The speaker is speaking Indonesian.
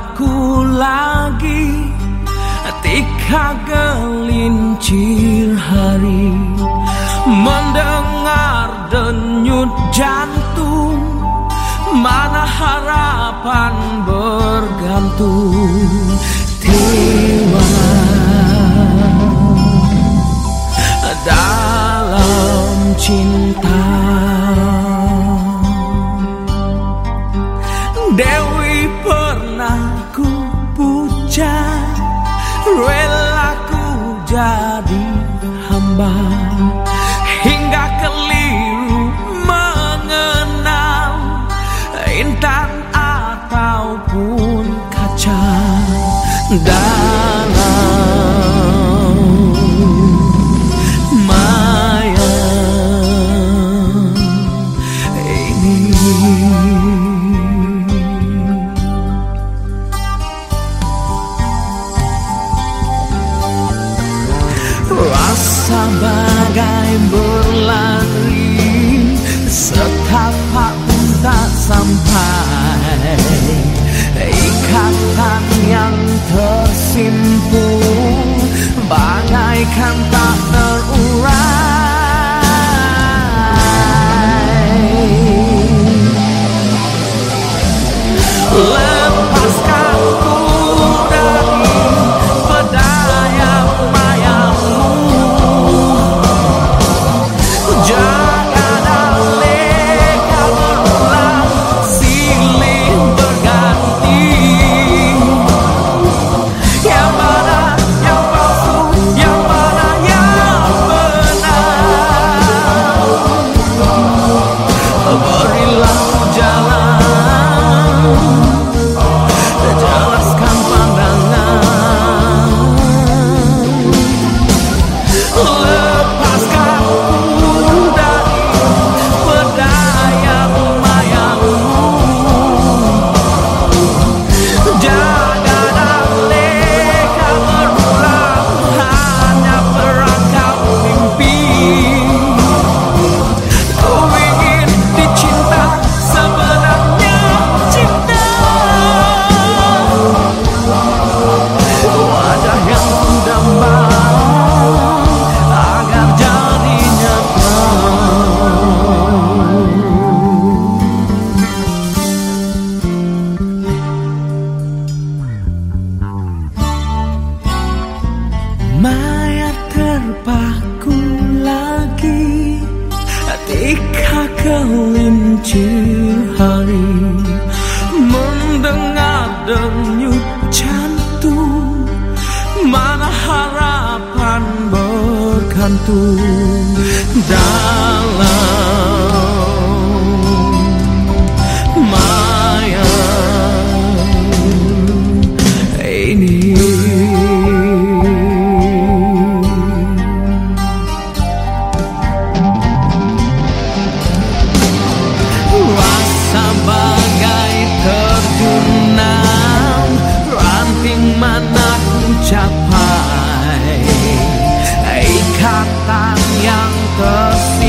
aku lagi Ketika gelincir hari Mendengar denyut jantung Mana harapan bergantung Tiwa. Dalam cinta Dewa relaku jadi hamba. Sebagai berlari Setapak pun tak sampai. Ikatan yang tersimpul Bagaikan Cihari Mendengar denyut jantung Mana harapan bergantung. Dan tercapai ikatan yang tersebut